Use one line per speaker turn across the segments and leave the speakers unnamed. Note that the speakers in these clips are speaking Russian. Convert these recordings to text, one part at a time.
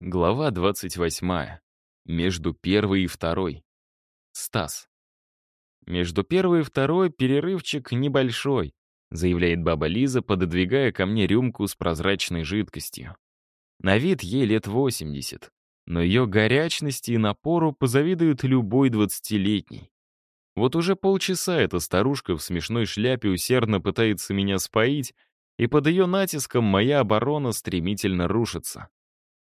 Глава 28. Между первой и второй. Стас. Между первой и второй перерывчик небольшой, заявляет баба Лиза, пододвигая ко мне рюмку с прозрачной жидкостью. На вид ей лет 80, но ее горячности и напору позавидует любой двадцатилетний. Вот уже полчаса эта старушка в смешной шляпе усердно пытается меня споить, и под ее натиском моя оборона стремительно рушится.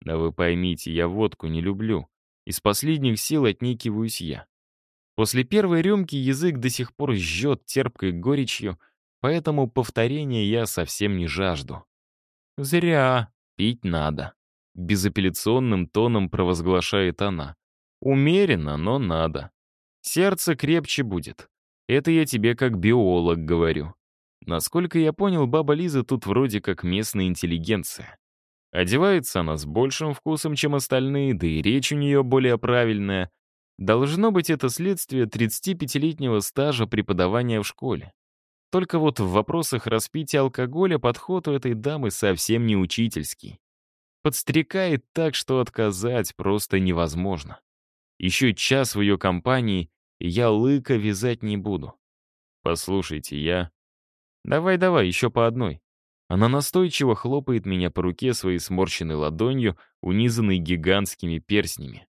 Да вы поймите, я водку не люблю. Из последних сил отнекиваюсь я. После первой рюмки язык до сих пор жжет терпкой горечью, поэтому повторения я совсем не жажду. «Зря. Пить надо», — безапелляционным тоном провозглашает она. «Умеренно, но надо. Сердце крепче будет. Это я тебе как биолог говорю. Насколько я понял, баба Лиза тут вроде как местная интеллигенция. Одевается она с большим вкусом, чем остальные, да и речь у нее более правильная. Должно быть это следствие 35-летнего стажа преподавания в школе. Только вот в вопросах распития алкоголя подход у этой дамы совсем не учительский. Подстрекает так, что отказать просто невозможно. Еще час в ее компании, я лыка вязать не буду. Послушайте, я... Давай-давай, еще по одной. Она настойчиво хлопает меня по руке своей сморщенной ладонью, унизанной гигантскими перстнями.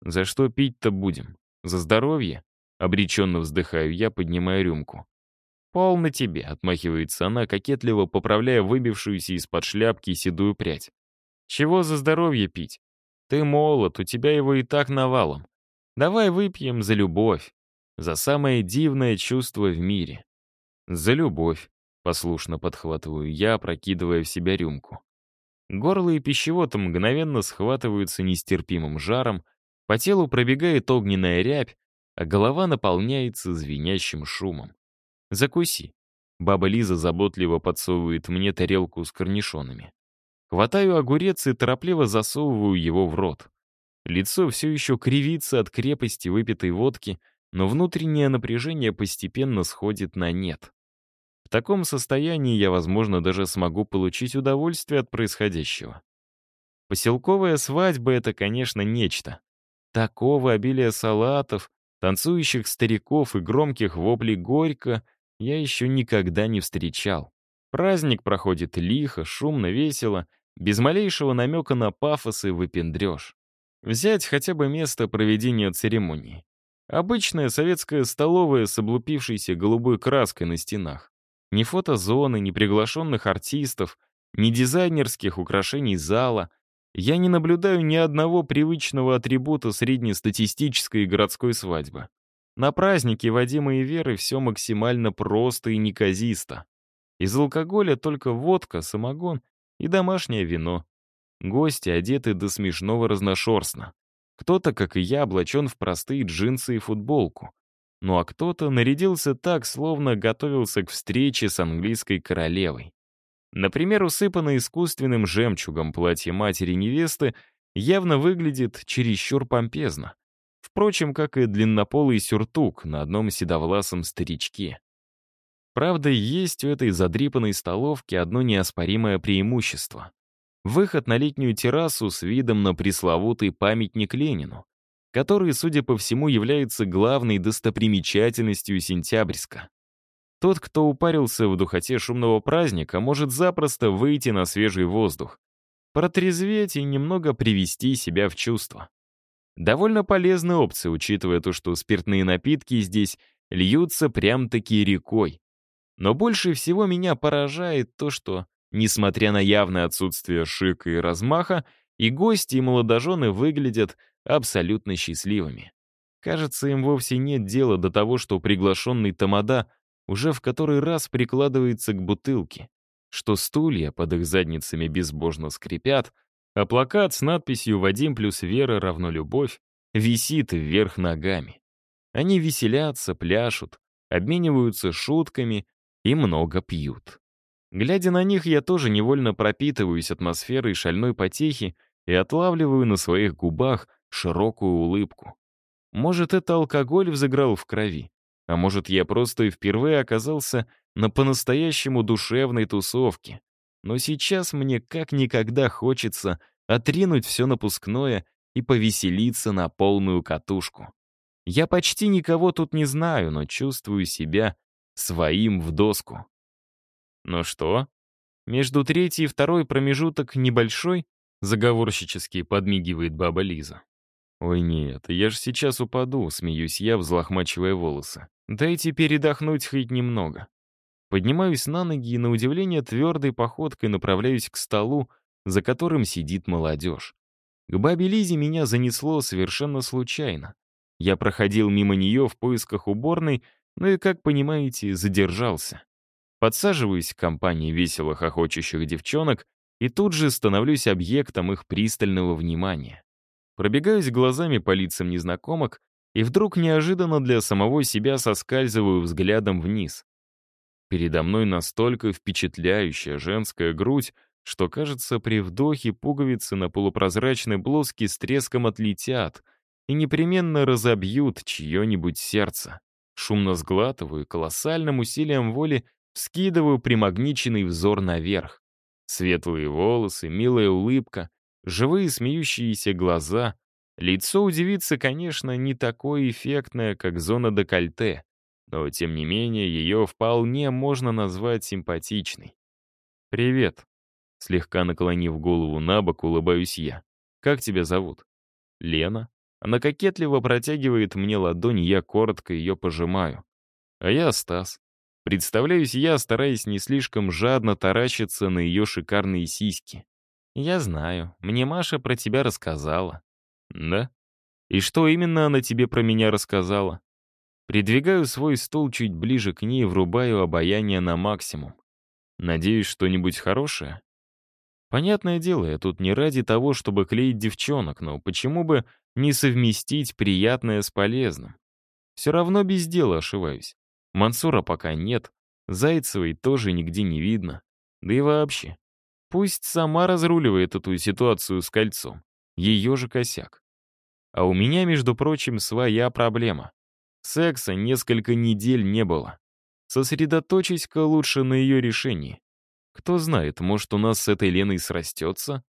«За что пить-то будем? За здоровье?» Обреченно вздыхаю я, поднимая рюмку. «Полно тебе», — отмахивается она, кокетливо поправляя выбившуюся из-под шляпки седую прядь. «Чего за здоровье пить? Ты молод, у тебя его и так навалом. Давай выпьем за любовь, за самое дивное чувство в мире. За любовь. Послушно подхватываю я, прокидывая в себя рюмку. Горло и пищевод мгновенно схватываются нестерпимым жаром, по телу пробегает огненная рябь, а голова наполняется звенящим шумом. «Закуси». Баба Лиза заботливо подсовывает мне тарелку с корнишонами. Хватаю огурец и торопливо засовываю его в рот. Лицо все еще кривится от крепости выпитой водки, но внутреннее напряжение постепенно сходит на нет. Таком состоянии я, возможно, даже смогу получить удовольствие от происходящего. Поселковая свадьба — это, конечно, нечто. Такого обилия салатов, танцующих стариков и громких воплей горько я еще никогда не встречал. Праздник проходит лихо, шумно, весело, без малейшего намека на пафос и выпендреж. Взять хотя бы место проведения церемонии. Обычная советская столовая с облупившейся голубой краской на стенах. Ни фотозоны, ни приглашенных артистов, ни дизайнерских украшений зала. Я не наблюдаю ни одного привычного атрибута среднестатистической городской свадьбы. На празднике Вадима и Веры все максимально просто и неказисто. Из алкоголя только водка, самогон и домашнее вино. Гости одеты до смешного разношерстно. Кто-то, как и я, облачен в простые джинсы и футболку. Ну а кто-то нарядился так, словно готовился к встрече с английской королевой. Например, усыпанное искусственным жемчугом платье матери невесты явно выглядит чересчур помпезно. Впрочем, как и длиннополый сюртук на одном седовласом старичке. Правда, есть у этой задрипанной столовки одно неоспоримое преимущество. Выход на летнюю террасу с видом на пресловутый памятник Ленину который, судя по всему, является главной достопримечательностью Сентябрьска. Тот, кто упарился в духоте шумного праздника, может запросто выйти на свежий воздух, протрезветь и немного привести себя в чувство. Довольно полезная опция, учитывая то, что спиртные напитки здесь льются прям-таки рекой. Но больше всего меня поражает то, что, несмотря на явное отсутствие шика и размаха, и гости, и молодожены выглядят абсолютно счастливыми. Кажется, им вовсе нет дела до того, что приглашенный тамада уже в который раз прикладывается к бутылке, что стулья под их задницами безбожно скрипят, а плакат с надписью «Вадим плюс Вера равно любовь» висит вверх ногами. Они веселятся, пляшут, обмениваются шутками и много пьют. Глядя на них, я тоже невольно пропитываюсь атмосферой шальной потехи и отлавливаю на своих губах широкую улыбку. Может, это алкоголь взыграл в крови, а может, я просто впервые оказался на по-настоящему душевной тусовке. Но сейчас мне как никогда хочется отринуть все напускное и повеселиться на полную катушку. Я почти никого тут не знаю, но чувствую себя своим в доску. Ну что? Между третьей и второй промежуток небольшой, заговорщически подмигивает баба Лиза. Ой, нет, я же сейчас упаду, смеюсь я, взлохмачивая волосы. Дайте передохнуть хоть немного. Поднимаюсь на ноги и, на удивление, твердой походкой направляюсь к столу, за которым сидит молодежь. К бабе Лизе меня занесло совершенно случайно. Я проходил мимо нее в поисках уборной, но и, как понимаете, задержался. Подсаживаюсь к компании весело хохочущих девчонок и тут же становлюсь объектом их пристального внимания. Пробегаюсь глазами по лицам незнакомок и вдруг неожиданно для самого себя соскальзываю взглядом вниз. Передо мной настолько впечатляющая женская грудь, что, кажется, при вдохе пуговицы на полупрозрачной блузке с треском отлетят — и непременно разобьют чье-нибудь сердце. Шумно сглатываю, колоссальным усилием воли скидываю примагниченный взор наверх. Светлые волосы, милая улыбка, живые смеющиеся глаза. Лицо у девицы, конечно, не такое эффектное, как зона декольте, но, тем не менее, ее вполне можно назвать симпатичной. «Привет», — слегка наклонив голову на бок, улыбаюсь я. «Как тебя зовут?» «Лена», она кокетливо протягивает мне ладонь, я коротко ее пожимаю. А я Стас. Представляюсь я, стараясь не слишком жадно таращиться на ее шикарные сиськи. Я знаю, мне Маша про тебя рассказала. Да? И что именно она тебе про меня рассказала? Придвигаю свой стул чуть ближе к ней и врубаю обаяние на максимум. Надеюсь, что-нибудь хорошее? Понятное дело, я тут не ради того, чтобы клеить девчонок, но почему бы не совместить приятное с полезным? Все равно без дела ошиваюсь. Мансура пока нет, Зайцевой тоже нигде не видно. Да и вообще, пусть сама разруливает эту ситуацию с кольцом. Ее же косяк. А у меня, между прочим, своя проблема. Секса несколько недель не было. Сосредоточусь-ка лучше на ее решении. Кто знает, может, у нас с этой Леной срастется?